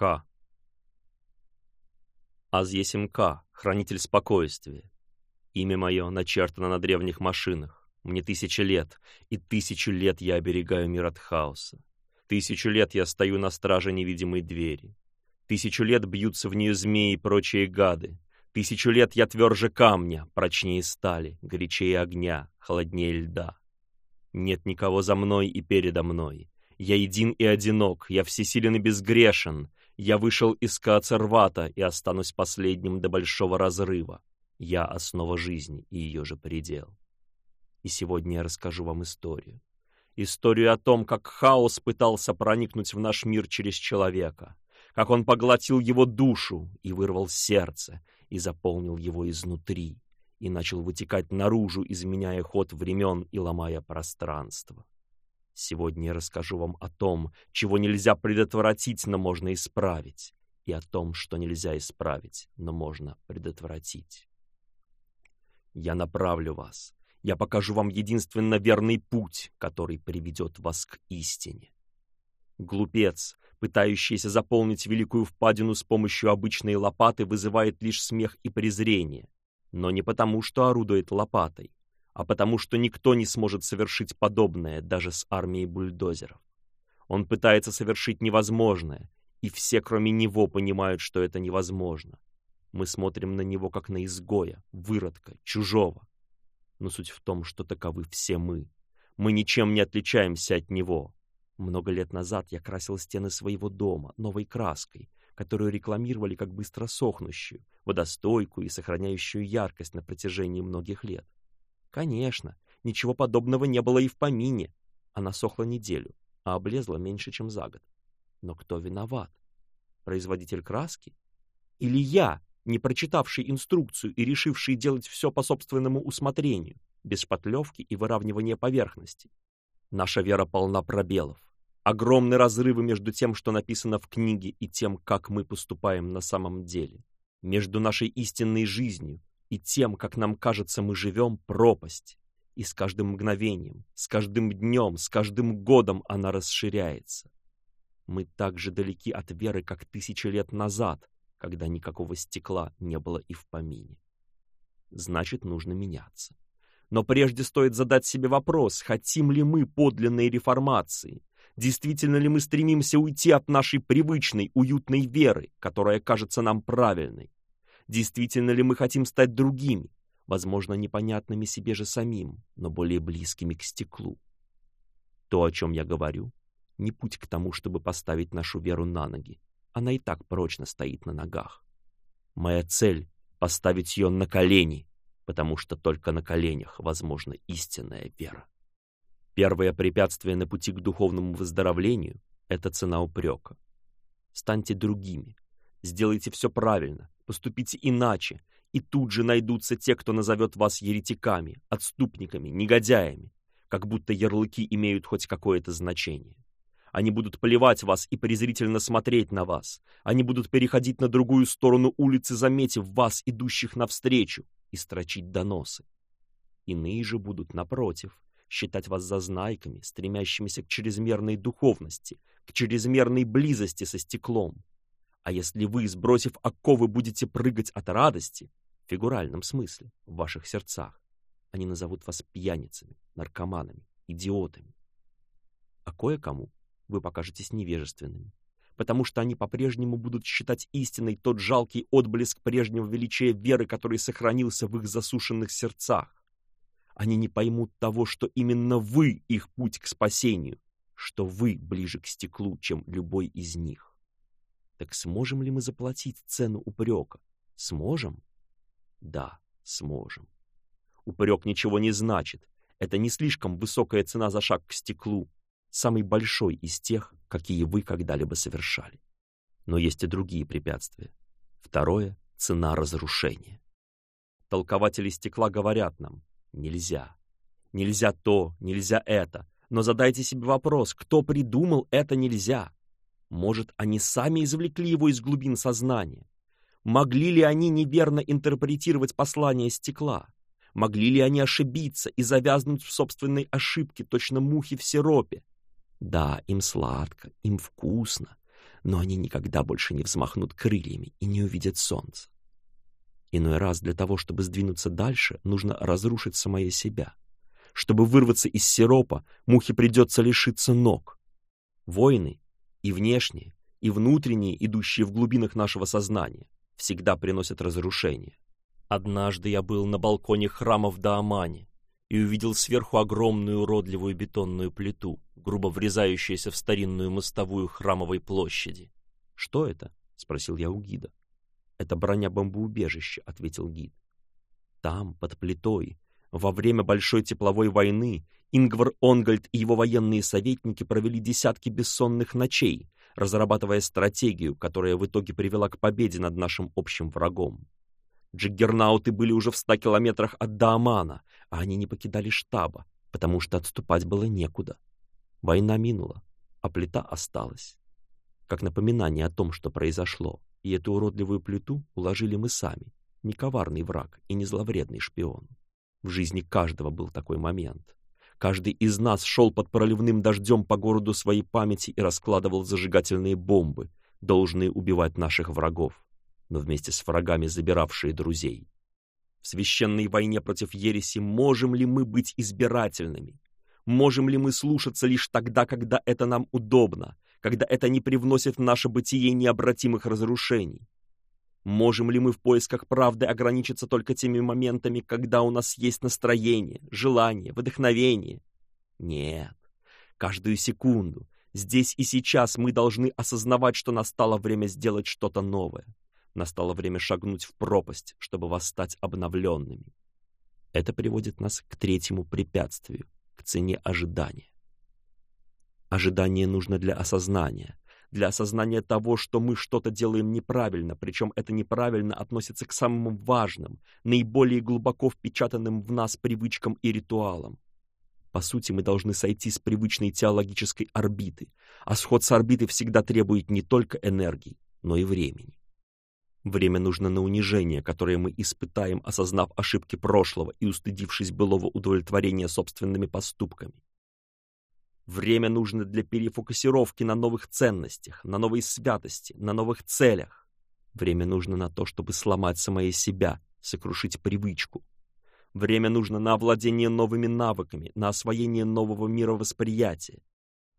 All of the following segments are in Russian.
К. Азъесим К, хранитель спокойствия. Имя мое начертано на древних машинах. Мне тысячи лет, и тысячу лет я оберегаю мир от хаоса. Тысячу лет я стою на страже невидимой двери. Тысячу лет бьются в нее змеи и прочие гады. Тысячу лет я тверже камня, прочнее стали, горячее огня, холоднее льда. Нет никого за мной и передо мной. Я един и одинок, я всесилен и безгрешен, я вышел искать Рвата и останусь последним до большого разрыва. Я основа жизни и ее же предел. И сегодня я расскажу вам историю. Историю о том, как хаос пытался проникнуть в наш мир через человека, как он поглотил его душу и вырвал сердце, и заполнил его изнутри, и начал вытекать наружу, изменяя ход времен и ломая пространство. Сегодня я расскажу вам о том, чего нельзя предотвратить, но можно исправить, и о том, что нельзя исправить, но можно предотвратить. Я направлю вас. Я покажу вам единственно верный путь, который приведет вас к истине. Глупец, пытающийся заполнить великую впадину с помощью обычной лопаты, вызывает лишь смех и презрение, но не потому, что орудует лопатой, а потому что никто не сможет совершить подобное даже с армией бульдозеров. Он пытается совершить невозможное, и все, кроме него, понимают, что это невозможно. Мы смотрим на него как на изгоя, выродка, чужого. Но суть в том, что таковы все мы. Мы ничем не отличаемся от него. Много лет назад я красил стены своего дома новой краской, которую рекламировали как быстро сохнущую, водостойкую и сохраняющую яркость на протяжении многих лет. Конечно, ничего подобного не было и в помине. Она сохла неделю, а облезла меньше, чем за год. Но кто виноват? Производитель краски? Или я, не прочитавший инструкцию и решивший делать все по собственному усмотрению, без шпатлевки и выравнивания поверхности? Наша вера полна пробелов. Огромны разрывы между тем, что написано в книге, и тем, как мы поступаем на самом деле. Между нашей истинной жизнью, и тем, как нам кажется, мы живем, пропасть. И с каждым мгновением, с каждым днем, с каждым годом она расширяется. Мы так же далеки от веры, как тысячи лет назад, когда никакого стекла не было и в помине. Значит, нужно меняться. Но прежде стоит задать себе вопрос, хотим ли мы подлинной реформации, действительно ли мы стремимся уйти от нашей привычной, уютной веры, которая кажется нам правильной. Действительно ли мы хотим стать другими, возможно, непонятными себе же самим, но более близкими к стеклу? То, о чем я говорю, не путь к тому, чтобы поставить нашу веру на ноги. Она и так прочно стоит на ногах. Моя цель — поставить ее на колени, потому что только на коленях возможна истинная вера. Первое препятствие на пути к духовному выздоровлению — это цена упрека. Станьте другими, сделайте все правильно, поступите иначе, и тут же найдутся те, кто назовет вас еретиками, отступниками, негодяями, как будто ярлыки имеют хоть какое-то значение. Они будут плевать вас и презрительно смотреть на вас. Они будут переходить на другую сторону улицы, заметив вас, идущих навстречу, и строчить доносы. Иные же будут, напротив, считать вас зазнайками, стремящимися к чрезмерной духовности, к чрезмерной близости со стеклом, а если вы, сбросив оковы, будете прыгать от радости, в фигуральном смысле, в ваших сердцах, они назовут вас пьяницами, наркоманами, идиотами. А кое-кому вы покажетесь невежественными, потому что они по-прежнему будут считать истиной тот жалкий отблеск прежнего величия веры, который сохранился в их засушенных сердцах. Они не поймут того, что именно вы их путь к спасению, что вы ближе к стеклу, чем любой из них. Так сможем ли мы заплатить цену упрека? Сможем? Да, сможем. Упрек ничего не значит. Это не слишком высокая цена за шаг к стеклу, самый большой из тех, какие вы когда-либо совершали. Но есть и другие препятствия. Второе — цена разрушения. Толкователи стекла говорят нам «нельзя». Нельзя то, нельзя это. Но задайте себе вопрос, кто придумал это «нельзя»? Может, они сами извлекли его из глубин сознания? Могли ли они неверно интерпретировать послание стекла? Могли ли они ошибиться и завязнуть в собственной ошибке, точно мухи в сиропе? Да, им сладко, им вкусно, но они никогда больше не взмахнут крыльями и не увидят солнце. Иной раз для того, чтобы сдвинуться дальше, нужно разрушить самое себя. Чтобы вырваться из сиропа, мухе придется лишиться ног. Воины и внешние, и внутренние, идущие в глубинах нашего сознания, всегда приносят разрушение. Однажды я был на балконе храма в Даамане и увидел сверху огромную уродливую бетонную плиту, грубо врезающуюся в старинную мостовую храмовой площади. «Что это?» — спросил я у гида. «Это броня бомбоубежища», — ответил гид. «Там, под плитой, во время Большой тепловой войны Ингвар Онгольд и его военные советники провели десятки бессонных ночей, разрабатывая стратегию, которая в итоге привела к победе над нашим общим врагом. Джиггернауты были уже в ста километрах от Даамана, а они не покидали штаба, потому что отступать было некуда. Война минула, а плита осталась. Как напоминание о том, что произошло, и эту уродливую плиту уложили мы сами, не коварный враг и не зловредный шпион. В жизни каждого был такой момент. Каждый из нас шел под проливным дождем по городу своей памяти и раскладывал зажигательные бомбы, должные убивать наших врагов, но вместе с врагами забиравшие друзей. В священной войне против ереси можем ли мы быть избирательными? Можем ли мы слушаться лишь тогда, когда это нам удобно, когда это не привносит в наше бытие необратимых разрушений? Можем ли мы в поисках правды ограничиться только теми моментами, когда у нас есть настроение, желание, вдохновение? Нет. Каждую секунду, здесь и сейчас мы должны осознавать, что настало время сделать что-то новое. Настало время шагнуть в пропасть, чтобы восстать обновленными. Это приводит нас к третьему препятствию, к цене ожидания. Ожидание нужно для осознания, для осознания того, что мы что-то делаем неправильно, причем это неправильно относится к самым важным, наиболее глубоко впечатанным в нас привычкам и ритуалам. По сути, мы должны сойти с привычной теологической орбиты, а сход с орбиты всегда требует не только энергии, но и времени. Время нужно на унижение, которое мы испытаем, осознав ошибки прошлого и устыдившись былого удовлетворения собственными поступками. Время нужно для перефокусировки на новых ценностях, на новой святости, на новых целях. Время нужно на то, чтобы сломать самое себя, сокрушить привычку. Время нужно на овладение новыми навыками, на освоение нового мировосприятия.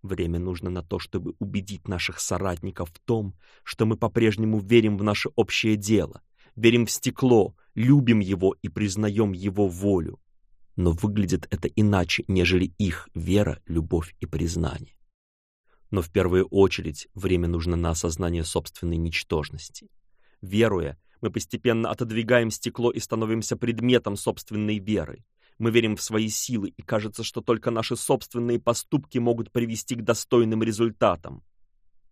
Время нужно на то, чтобы убедить наших соратников в том, что мы по-прежнему верим в наше общее дело, верим в стекло, любим его и признаем его волю но выглядит это иначе, нежели их вера, любовь и признание. Но в первую очередь время нужно на осознание собственной ничтожности. Веруя, мы постепенно отодвигаем стекло и становимся предметом собственной веры. Мы верим в свои силы, и кажется, что только наши собственные поступки могут привести к достойным результатам.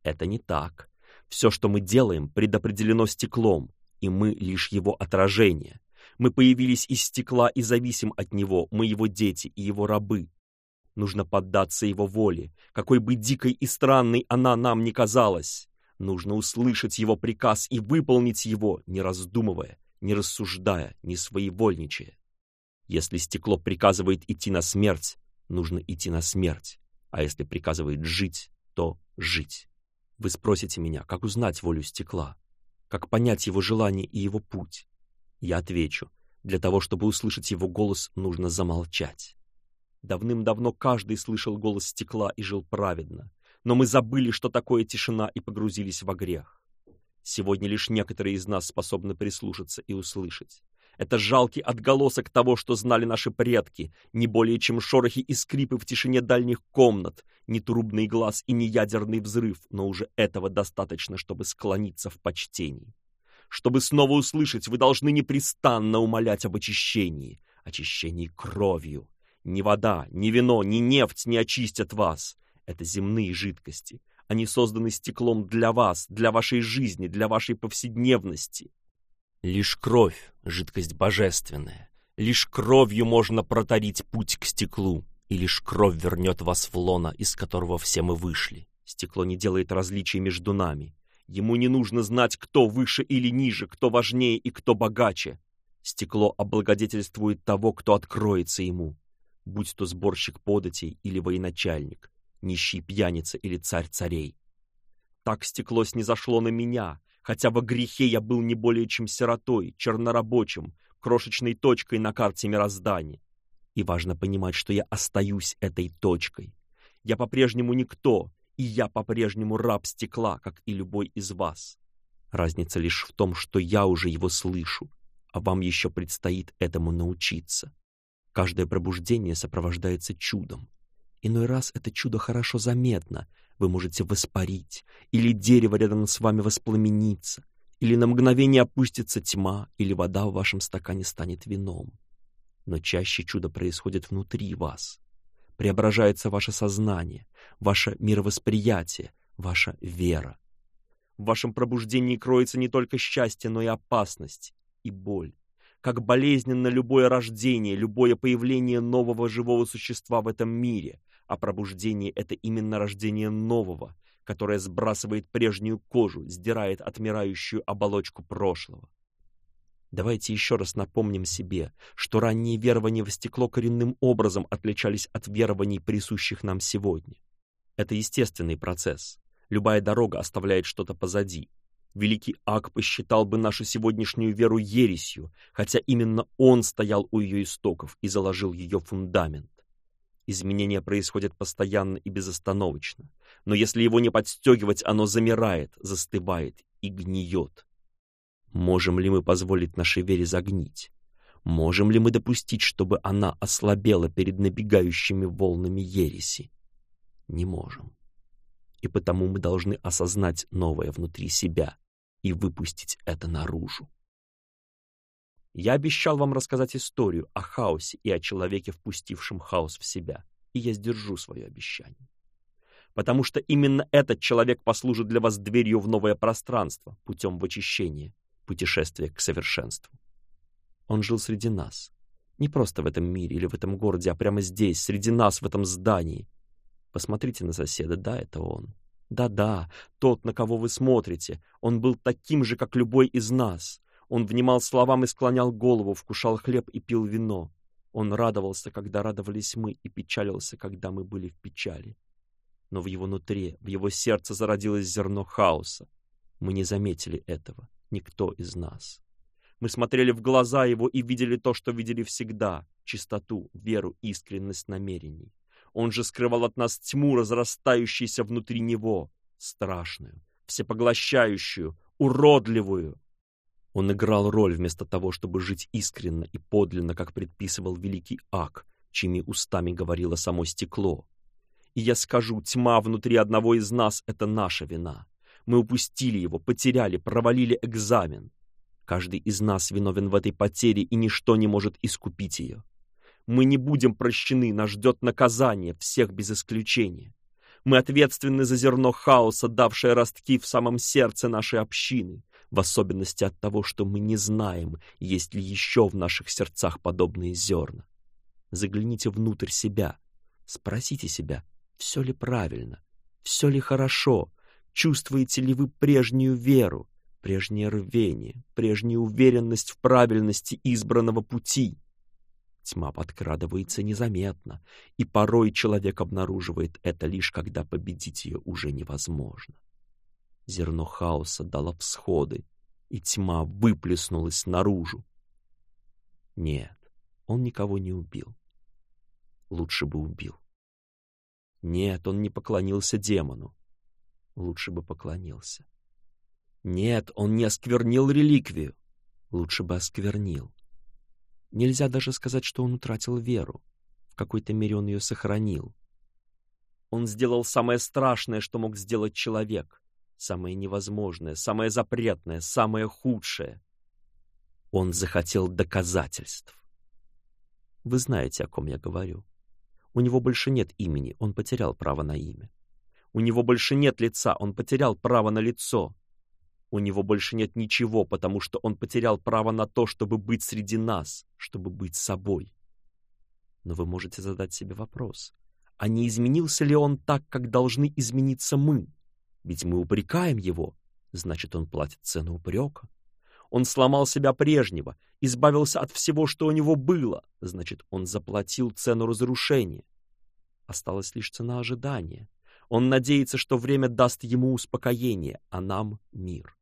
Это не так. Все, что мы делаем, предопределено стеклом, и мы лишь его отражение. Мы появились из стекла и зависим от него, мы его дети и его рабы. Нужно поддаться его воле, какой бы дикой и странной она нам ни казалась. Нужно услышать его приказ и выполнить его, не раздумывая, не рассуждая, не своевольничая. Если стекло приказывает идти на смерть, нужно идти на смерть, а если приказывает жить, то жить. Вы спросите меня, как узнать волю стекла, как понять его желание и его путь. Я отвечу, для того, чтобы услышать его голос, нужно замолчать. Давным-давно каждый слышал голос стекла и жил праведно, но мы забыли, что такое тишина, и погрузились во грех. Сегодня лишь некоторые из нас способны прислушаться и услышать. Это жалкий отголосок того, что знали наши предки, не более чем шорохи и скрипы в тишине дальних комнат, не трубный глаз и не ядерный взрыв, но уже этого достаточно, чтобы склониться в почтении. Чтобы снова услышать, вы должны непрестанно умолять об очищении, очищении кровью. Ни вода, ни вино, ни нефть не очистят вас. Это земные жидкости. Они созданы стеклом для вас, для вашей жизни, для вашей повседневности. Лишь кровь — жидкость божественная. Лишь кровью можно протарить путь к стеклу, и лишь кровь вернет вас в лона, из которого все мы вышли. Стекло не делает различий между нами. Ему не нужно знать, кто выше или ниже, кто важнее и кто богаче. Стекло облагодетельствует того, кто откроется ему, будь то сборщик податей или военачальник, нищий пьяница или царь царей. Так стекло снизошло на меня, хотя во грехе я был не более чем сиротой, чернорабочим, крошечной точкой на карте мироздания. И важно понимать, что я остаюсь этой точкой. Я по-прежнему никто, и я по-прежнему раб стекла, как и любой из вас. Разница лишь в том, что я уже его слышу, а вам еще предстоит этому научиться. Каждое пробуждение сопровождается чудом. Иной раз это чудо хорошо заметно. Вы можете воспарить, или дерево рядом с вами воспламенится, или на мгновение опустится тьма, или вода в вашем стакане станет вином. Но чаще чудо происходит внутри вас, преображается ваше сознание, ваше мировосприятие, ваша вера. В вашем пробуждении кроется не только счастье, но и опасность, и боль. Как болезненно любое рождение, любое появление нового живого существа в этом мире, а пробуждение — это именно рождение нового, которое сбрасывает прежнюю кожу, сдирает отмирающую оболочку прошлого. Давайте еще раз напомним себе, что ранние верования в стекло коренным образом отличались от верований, присущих нам сегодня. Это естественный процесс. Любая дорога оставляет что-то позади. Великий Ак посчитал бы нашу сегодняшнюю веру ересью, хотя именно он стоял у ее истоков и заложил ее фундамент. Изменения происходят постоянно и безостановочно, но если его не подстегивать, оно замирает, застывает и гниет. Можем ли мы позволить нашей вере загнить? Можем ли мы допустить, чтобы она ослабела перед набегающими волнами ереси? Не можем. И потому мы должны осознать новое внутри себя и выпустить это наружу. Я обещал вам рассказать историю о хаосе и о человеке, впустившем хаос в себя, и я сдержу свое обещание. Потому что именно этот человек послужит для вас дверью в новое пространство путем вычищения, путешествие к совершенству. Он жил среди нас. Не просто в этом мире или в этом городе, а прямо здесь, среди нас, в этом здании. Посмотрите на соседа, да, это он. Да-да, тот, на кого вы смотрите, он был таким же, как любой из нас. Он внимал словам и склонял голову, вкушал хлеб и пил вино. Он радовался, когда радовались мы, и печалился, когда мы были в печали. Но в его нутре, в его сердце зародилось зерно хаоса. Мы не заметили этого никто из нас. Мы смотрели в глаза его и видели то, что видели всегда — чистоту, веру, искренность намерений. Он же скрывал от нас тьму, разрастающуюся внутри него, страшную, всепоглощающую, уродливую. Он играл роль вместо того, чтобы жить искренно и подлинно, как предписывал великий Ак, чьими устами говорило само стекло. И я скажу, тьма внутри одного из нас — это наша вина. Мы упустили его, потеряли, провалили экзамен. Каждый из нас виновен в этой потере, и ничто не может искупить ее. Мы не будем прощены, нас ждет наказание, всех без исключения. Мы ответственны за зерно хаоса, давшее ростки в самом сердце нашей общины, в особенности от того, что мы не знаем, есть ли еще в наших сердцах подобные зерна. Загляните внутрь себя, спросите себя, все ли правильно, все ли хорошо, чувствуете ли вы прежнюю веру, прежнее рвение, прежнюю уверенность в правильности избранного пути. Тьма подкрадывается незаметно, и порой человек обнаруживает это лишь когда победить ее уже невозможно. Зерно хаоса дало всходы, и тьма выплеснулась наружу. Нет, он никого не убил. Лучше бы убил. Нет, он не поклонился демону лучше бы поклонился. Нет, он не осквернил реликвию, лучше бы осквернил. Нельзя даже сказать, что он утратил веру. В какой-то мере он ее сохранил. Он сделал самое страшное, что мог сделать человек. Самое невозможное, самое запретное, самое худшее. Он захотел доказательств. Вы знаете, о ком я говорю. У него больше нет имени, он потерял право на имя. У него больше нет лица, он потерял право на лицо. У него больше нет ничего, потому что он потерял право на то, чтобы быть среди нас, чтобы быть собой. Но вы можете задать себе вопрос, а не изменился ли он так, как должны измениться мы? Ведь мы упрекаем его, значит, он платит цену упрека. Он сломал себя прежнего, избавился от всего, что у него было, значит, он заплатил цену разрушения. Осталась лишь цена ожидания — он надеется, что время даст ему успокоение, а нам — мир.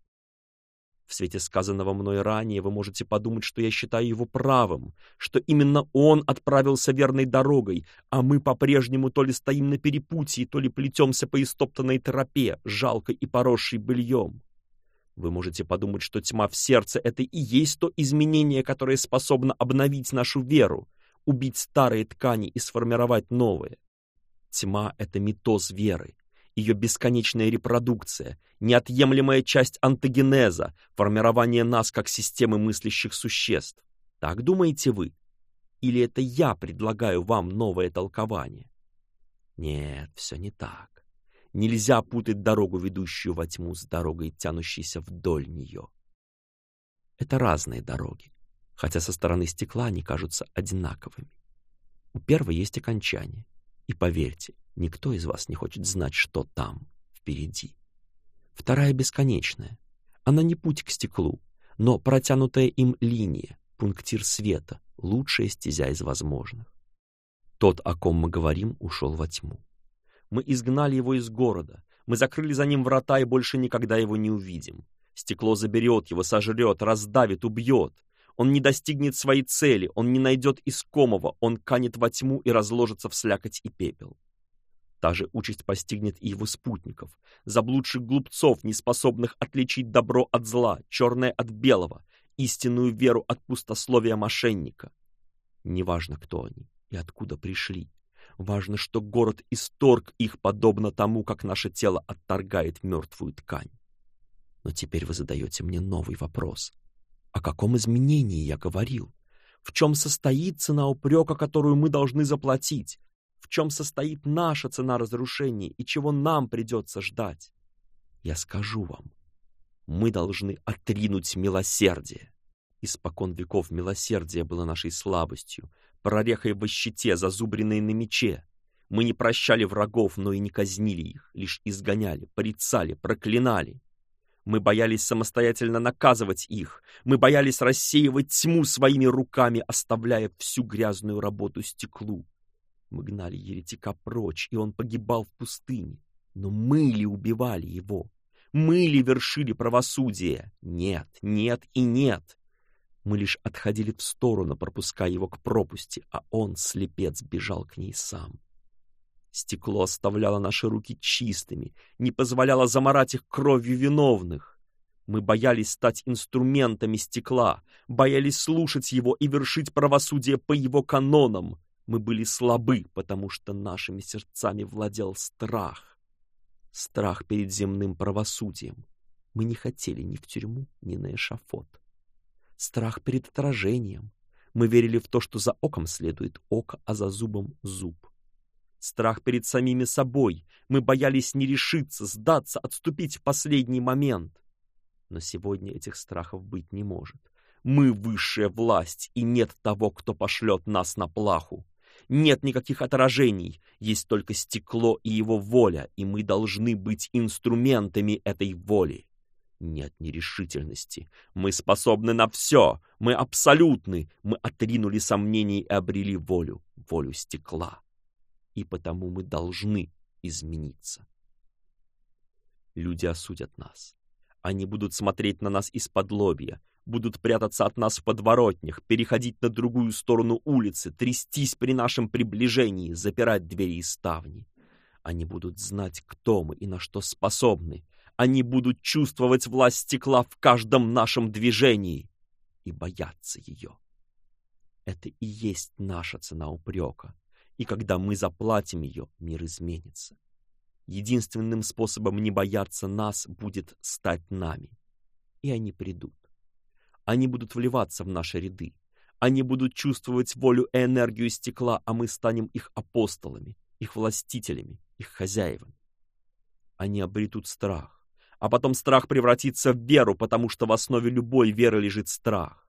В свете сказанного мной ранее вы можете подумать, что я считаю его правым, что именно он отправился верной дорогой, а мы по-прежнему то ли стоим на перепутье, то ли плетемся по истоптанной тропе, жалкой и поросшей быльем. Вы можете подумать, что тьма в сердце — это и есть то изменение, которое способно обновить нашу веру, убить старые ткани и сформировать новые. Тьма — это митоз веры, ее бесконечная репродукция, неотъемлемая часть антогенеза, формирование нас как системы мыслящих существ. Так думаете вы? Или это я предлагаю вам новое толкование? Нет, все не так. Нельзя путать дорогу, ведущую во тьму, с дорогой, тянущейся вдоль нее. Это разные дороги, хотя со стороны стекла они кажутся одинаковыми. У первой есть окончание — и поверьте, никто из вас не хочет знать, что там, впереди. Вторая бесконечная. Она не путь к стеклу, но протянутая им линия, пунктир света, лучшая стезя из возможных. Тот, о ком мы говорим, ушел во тьму. Мы изгнали его из города, мы закрыли за ним врата и больше никогда его не увидим. Стекло заберет его, сожрет, раздавит, убьет. Он не достигнет своей цели, он не найдет искомого, он канет во тьму и разложится в слякоть и пепел. Та же участь постигнет и его спутников, заблудших глупцов, неспособных отличить добро от зла, черное от белого, истинную веру от пустословия мошенника. Неважно, кто они и откуда пришли. Важно, что город исторг их, подобно тому, как наше тело отторгает мертвую ткань. Но теперь вы задаете мне новый вопрос — о каком изменении я говорил? В чем состоит цена упрека, которую мы должны заплатить? В чем состоит наша цена разрушений и чего нам придется ждать? Я скажу вам, мы должны отринуть милосердие. Испокон веков милосердие было нашей слабостью, прорехой в щите, зазубренной на мече. Мы не прощали врагов, но и не казнили их, лишь изгоняли, порицали, проклинали. Мы боялись самостоятельно наказывать их. Мы боялись рассеивать тьму своими руками, оставляя всю грязную работу стеклу. Мы гнали еретика прочь, и он погибал в пустыне. Но мы ли убивали его? Мы ли вершили правосудие? Нет, нет и нет. Мы лишь отходили в сторону, пропуская его к пропасти, а он, слепец, бежал к ней сам. Стекло оставляло наши руки чистыми, не позволяло заморать их кровью виновных. Мы боялись стать инструментами стекла, боялись слушать его и вершить правосудие по его канонам. Мы были слабы, потому что нашими сердцами владел страх. Страх перед земным правосудием. Мы не хотели ни в тюрьму, ни на эшафот. Страх перед отражением. Мы верили в то, что за оком следует око, а за зубом — зуб. Страх перед самими собой. Мы боялись не решиться, сдаться, отступить в последний момент. Но сегодня этих страхов быть не может. Мы высшая власть, и нет того, кто пошлет нас на плаху. Нет никаких отражений, есть только стекло и его воля, и мы должны быть инструментами этой воли. Нет нерешительности. Мы способны на все, мы абсолютны, мы отринули сомнения и обрели волю, волю стекла и потому мы должны измениться. Люди осудят нас. Они будут смотреть на нас из-под лобья, будут прятаться от нас в подворотнях, переходить на другую сторону улицы, трястись при нашем приближении, запирать двери и ставни. Они будут знать, кто мы и на что способны. Они будут чувствовать власть стекла в каждом нашем движении и бояться ее. Это и есть наша цена упрека, и когда мы заплатим ее, мир изменится. Единственным способом не бояться нас будет стать нами. И они придут. Они будут вливаться в наши ряды. Они будут чувствовать волю и энергию стекла, а мы станем их апостолами, их властителями, их хозяевами. Они обретут страх, а потом страх превратится в веру, потому что в основе любой веры лежит страх.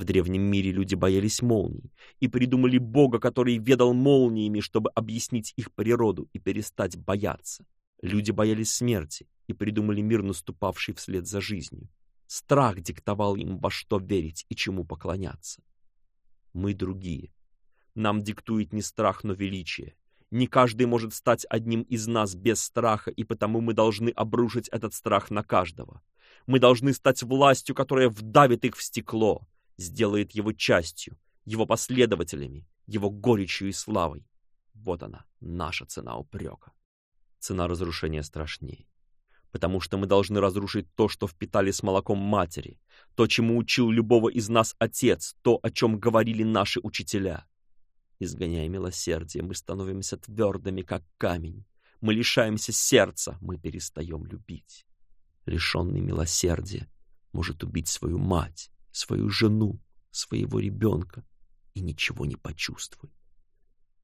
В древнем мире люди боялись молний и придумали бога, который ведал молниями, чтобы объяснить их природу и перестать бояться. Люди боялись смерти и придумали мир, наступавший вслед за жизнью. Страх диктовал им, во что верить и чему поклоняться. Мы другие. Нам диктует не страх, но величие. Не каждый может стать одним из нас без страха, и потому мы должны обрушить этот страх на каждого. Мы должны стать властью, которая вдавит их в стекло, сделает его частью, его последователями, его горечью и славой. Вот она, наша цена упрека. Цена разрушения страшнее, Потому что мы должны разрушить то, что впитали с молоком матери, то, чему учил любого из нас отец, то, о чем говорили наши учителя. Изгоняя милосердие, мы становимся твердыми, как камень. Мы лишаемся сердца, мы перестаем любить. Лишенный милосердия может убить свою мать, свою жену, своего ребенка и ничего не почувствует.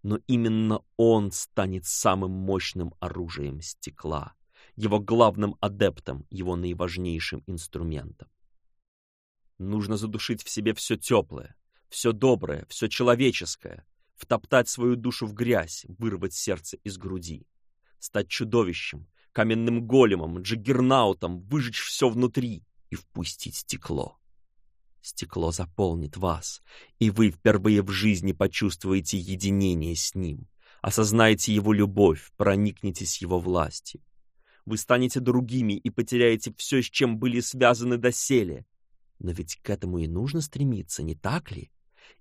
Но именно он станет самым мощным оружием стекла, его главным адептом, его наиважнейшим инструментом. Нужно задушить в себе все теплое, все доброе, все человеческое, втоптать свою душу в грязь, вырвать сердце из груди, стать чудовищем, каменным големом, джиггернаутом, выжечь все внутри и впустить стекло. Стекло заполнит вас, и вы впервые в жизни почувствуете единение с Ним, осознаете Его любовь, проникнетесь Его властью. Вы станете другими и потеряете все, с чем были связаны доселе. Но ведь к этому и нужно стремиться, не так ли?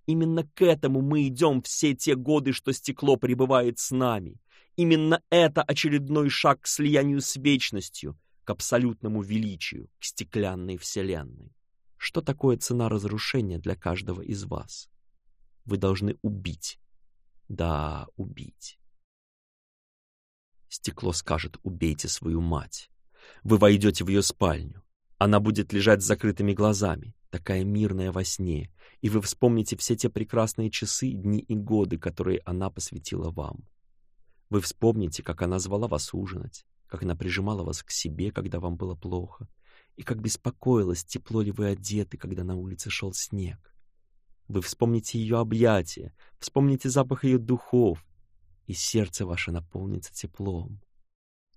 Именно к этому мы идем все те годы, что стекло пребывает с нами. Именно это очередной шаг к слиянию с вечностью, к абсолютному величию, к стеклянной вселенной что такое цена разрушения для каждого из вас. Вы должны убить. Да, убить. Стекло скажет «убейте свою мать». Вы войдете в ее спальню. Она будет лежать с закрытыми глазами, такая мирная во сне, и вы вспомните все те прекрасные часы, дни и годы, которые она посвятила вам. Вы вспомните, как она звала вас ужинать, как она прижимала вас к себе, когда вам было плохо, и как беспокоилось, тепло ли вы одеты, когда на улице шел снег. Вы вспомните ее объятия, вспомните запах ее духов, и сердце ваше наполнится теплом.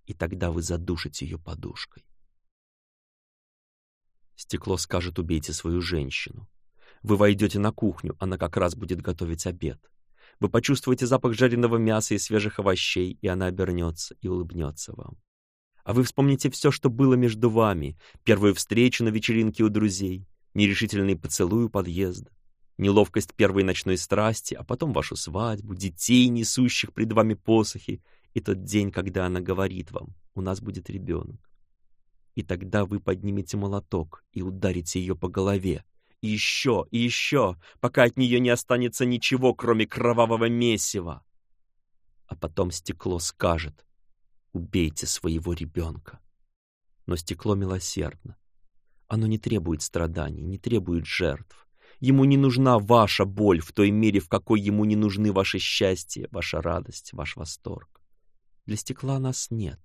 И тогда вы задушите ее подушкой. Стекло скажет «убейте свою женщину». Вы войдете на кухню, она как раз будет готовить обед. Вы почувствуете запах жареного мяса и свежих овощей, и она обернется и улыбнется вам а вы вспомните все, что было между вами, первую встречу на вечеринке у друзей, нерешительный поцелуй у подъезда, неловкость первой ночной страсти, а потом вашу свадьбу, детей, несущих пред вами посохи, и тот день, когда она говорит вам «У нас будет ребенок». И тогда вы поднимете молоток и ударите ее по голове, и еще, и еще, пока от нее не останется ничего, кроме кровавого месива. А потом стекло скажет Убейте своего ребенка. Но стекло милосердно. Оно не требует страданий, не требует жертв. Ему не нужна ваша боль в той мере, в какой ему не нужны ваше счастье, ваша радость, ваш восторг. Для стекла нас нет.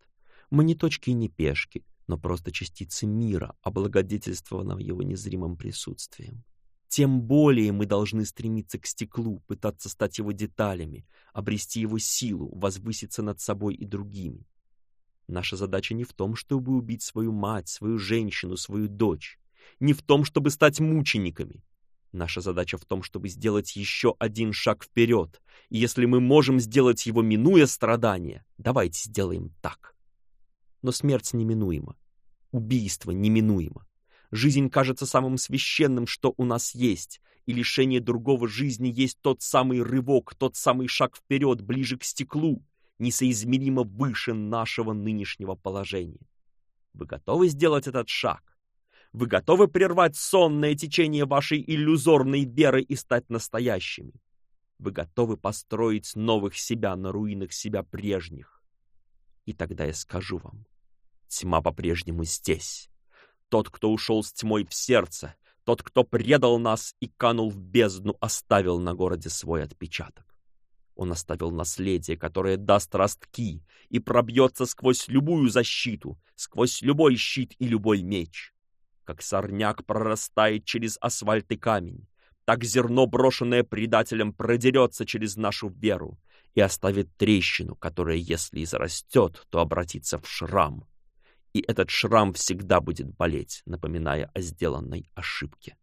Мы не точки и не пешки, но просто частицы мира, облагодетельствованного его незримым присутствием. Тем более мы должны стремиться к стеклу, пытаться стать его деталями, обрести его силу, возвыситься над собой и другими. Наша задача не в том, чтобы убить свою мать, свою женщину, свою дочь, не в том, чтобы стать мучениками. Наша задача в том, чтобы сделать еще один шаг вперед, и если мы можем сделать его, минуя страдания, давайте сделаем так. Но смерть неминуема, убийство неминуемо. Жизнь кажется самым священным, что у нас есть, и лишение другого жизни есть тот самый рывок, тот самый шаг вперед, ближе к стеклу, несоизмеримо выше нашего нынешнего положения. Вы готовы сделать этот шаг? Вы готовы прервать сонное течение вашей иллюзорной веры и стать настоящими? Вы готовы построить новых себя на руинах себя прежних? И тогда я скажу вам, тьма по-прежнему здесь. Тот, кто ушел с тьмой в сердце, тот, кто предал нас и канул в бездну, оставил на городе свой отпечаток. Он оставил наследие, которое даст ростки и пробьется сквозь любую защиту, сквозь любой щит и любой меч. Как сорняк прорастает через асфальт и камень, так зерно, брошенное предателем, продерется через нашу веру и оставит трещину, которая, если и зарастет, то обратится в шрам. И этот шрам всегда будет болеть, напоминая о сделанной ошибке.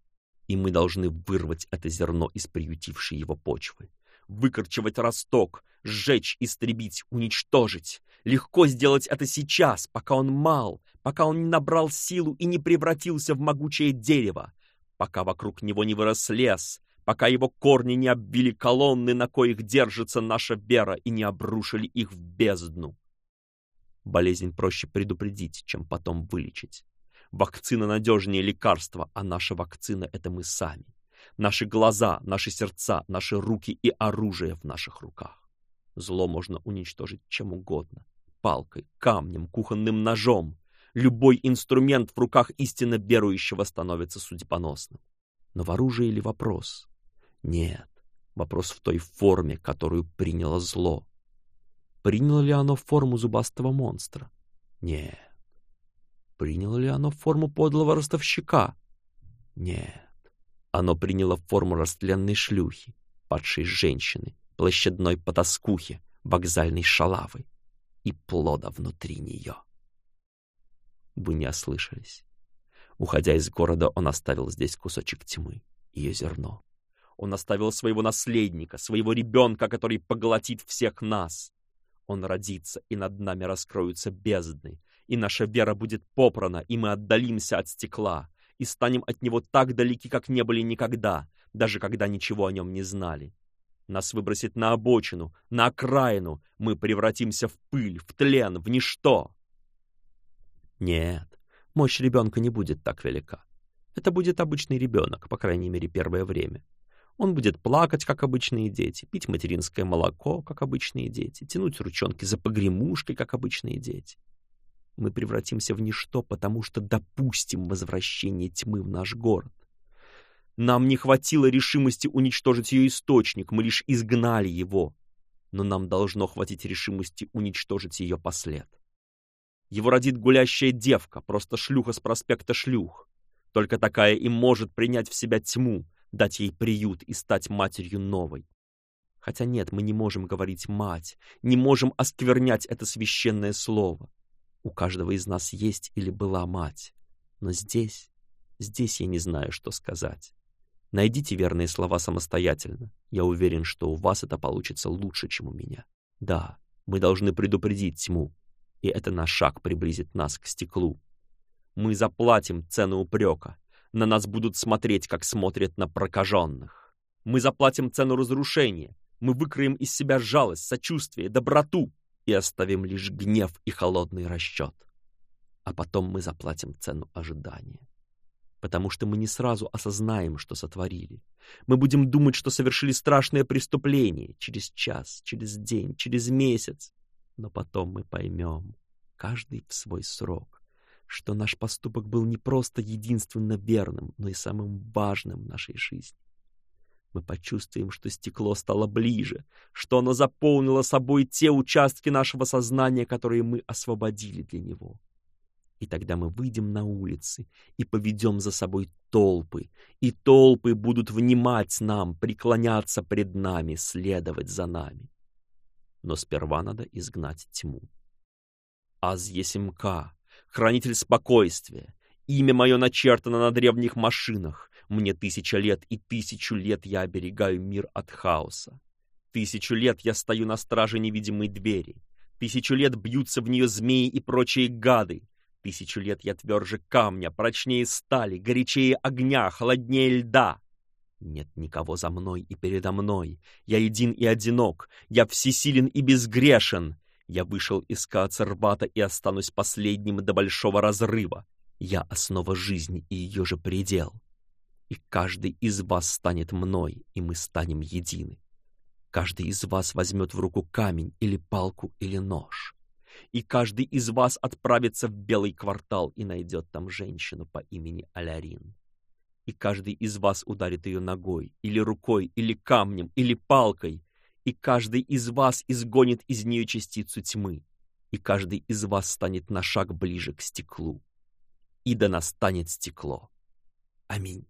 И мы должны вырвать это зерно из приютившей его почвы выкорчевать росток, сжечь, истребить, уничтожить. Легко сделать это сейчас, пока он мал, пока он не набрал силу и не превратился в могучее дерево, пока вокруг него не вырос лес, пока его корни не оббили колонны, на коих держится наша вера, и не обрушили их в бездну. Болезнь проще предупредить, чем потом вылечить. Вакцина надежнее лекарства, а наша вакцина — это мы сами. Наши глаза, наши сердца, наши руки и оружие в наших руках. Зло можно уничтожить чем угодно. Палкой, камнем, кухонным ножом. Любой инструмент в руках истинно верующего становится судьбоносным. Но в оружии ли вопрос? Нет, вопрос в той форме, которую приняло зло. Приняло ли оно форму зубастого монстра? Нет. Приняло ли оно форму подлого ростовщика? Нет. Оно приняло форму растленной шлюхи, падшей женщины, площадной потаскухи, вокзальной шалавы и плода внутри нее. Вы не ослышались. Уходя из города, он оставил здесь кусочек тьмы, ее зерно. Он оставил своего наследника, своего ребенка, который поглотит всех нас. Он родится, и над нами раскроются бездны, и наша вера будет попрана, и мы отдалимся от стекла, и станем от него так далеки, как не были никогда, даже когда ничего о нем не знали. Нас выбросит на обочину, на окраину, мы превратимся в пыль, в тлен, в ничто. Нет, мощь ребенка не будет так велика. Это будет обычный ребенок, по крайней мере, первое время. Он будет плакать, как обычные дети, пить материнское молоко, как обычные дети, тянуть ручонки за погремушкой, как обычные дети мы превратимся в ничто, потому что допустим возвращение тьмы в наш город. Нам не хватило решимости уничтожить ее источник, мы лишь изгнали его, но нам должно хватить решимости уничтожить ее послед. Его родит гулящая девка, просто шлюха с проспекта шлюх. Только такая и может принять в себя тьму, дать ей приют и стать матерью новой. Хотя нет, мы не можем говорить «мать», не можем осквернять это священное слово. У каждого из нас есть или была мать, но здесь, здесь я не знаю, что сказать. Найдите верные слова самостоятельно. Я уверен, что у вас это получится лучше, чем у меня. Да, мы должны предупредить тьму, и это наш шаг приблизит нас к стеклу. Мы заплатим цену упрека. На нас будут смотреть, как смотрят на прокаженных. Мы заплатим цену разрушения. Мы выкроем из себя жалость, сочувствие, доброту и оставим лишь гнев и холодный расчет. А потом мы заплатим цену ожидания. Потому что мы не сразу осознаем, что сотворили. Мы будем думать, что совершили страшное преступление через час, через день, через месяц. Но потом мы поймем, каждый в свой срок, что наш поступок был не просто единственно верным, но и самым важным в нашей жизни. Мы почувствуем, что стекло стало ближе, что оно заполнило собой те участки нашего сознания, которые мы освободили для него. И тогда мы выйдем на улицы и поведем за собой толпы, и толпы будут внимать нам, преклоняться пред нами, следовать за нами. Но сперва надо изгнать тьму. Аз-Есимка, хранитель спокойствия, имя мое начертано на древних машинах, мне тысяча лет и тысячу лет я оберегаю мир от хаоса. Тысячу лет я стою на страже невидимой двери. Тысячу лет бьются в нее змеи и прочие гады. Тысячу лет я тверже камня, прочнее стали, горячее огня, холоднее льда. Нет никого за мной и передо мной. Я един и одинок. Я всесилен и безгрешен. Я вышел из Каацербата и останусь последним до большого разрыва. Я основа жизни и ее же предел и каждый из вас станет мной, и мы станем едины. Каждый из вас возьмет в руку камень или палку или нож, и каждый из вас отправится в Белый квартал и найдет там женщину по имени Алярин. И каждый из вас ударит ее ногой, или рукой, или камнем, или палкой, и каждый из вас изгонит из нее частицу тьмы, и каждый из вас станет на шаг ближе к стеклу. И да настанет стекло. Аминь.